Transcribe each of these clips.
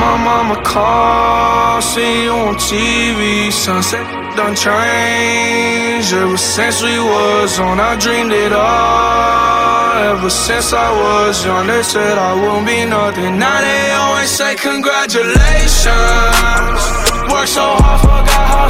My mama called, see you on TV. Sunset done changed. Ever since we was on, I dreamed it all. Ever since I was young, they said I wouldn't be nothing. Now they always say congratulations. Worked so hard, forgot how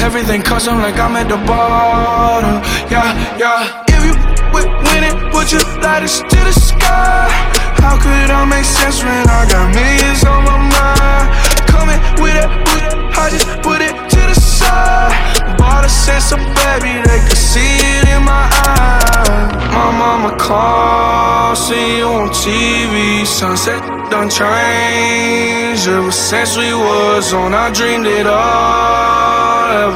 Everything custom like I'm at the bottom, yeah, yeah. If you with winning, would you light us to the sky? How could I make sense when I got millions on my mind? Coming with it, with it, I just put it to the side. Bought a sense of baby, they could see it in my eyes. My mama called, see you on TV. Sunset done changed. Ever since we was on, I dreamed it all.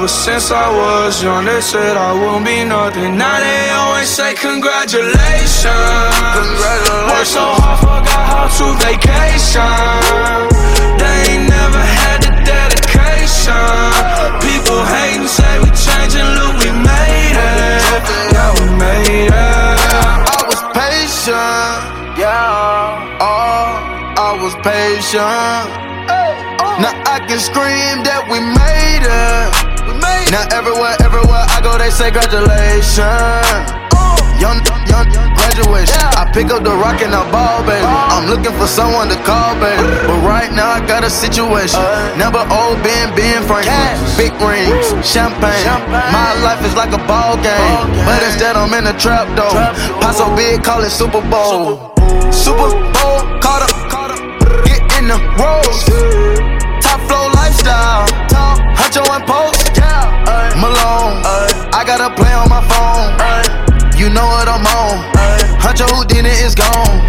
Ever since I was young, they said I wouldn't be nothing. Now they always say congratulations. Congratulations. Worked so hard, forgot how to vacation. They ain't never had the dedication. People hating, say we changing, look, we made it. Yeah, we made it. I was patient, yeah. Oh, I was patient. Oh. Now I can scream that we made it. Now everywhere, everywhere I go, they say congratulations. Young, young, graduation. I pick up the rock and I ball, baby. Uh. I'm looking for someone to call, baby. But right now I got a situation. Uh. Never old Ben, Ben Franklin. Big rings, champagne. My life is like a ball game. But instead I'm in a trap though. Pot so big, call it Super Bowl. Super Bowl, caught up, get in the rolls. Top flow lifestyle, Huncho and Post. Got a play on my phone. You know what I'm on. Huncho Houdini is gone.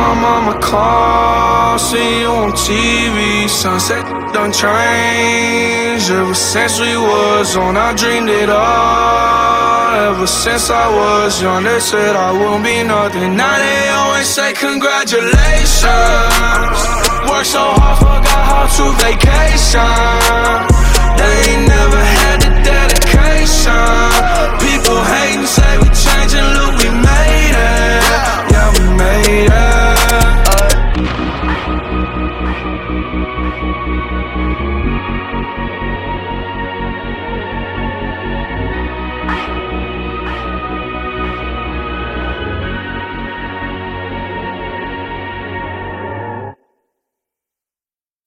My mama called, see you on TV. Sunset done changed. Ever since we was on, I dreamed it all. Ever since I was young, they said I wouldn't be nothing. Now they always say congratulations. Worked so hard, forgot how to vacation.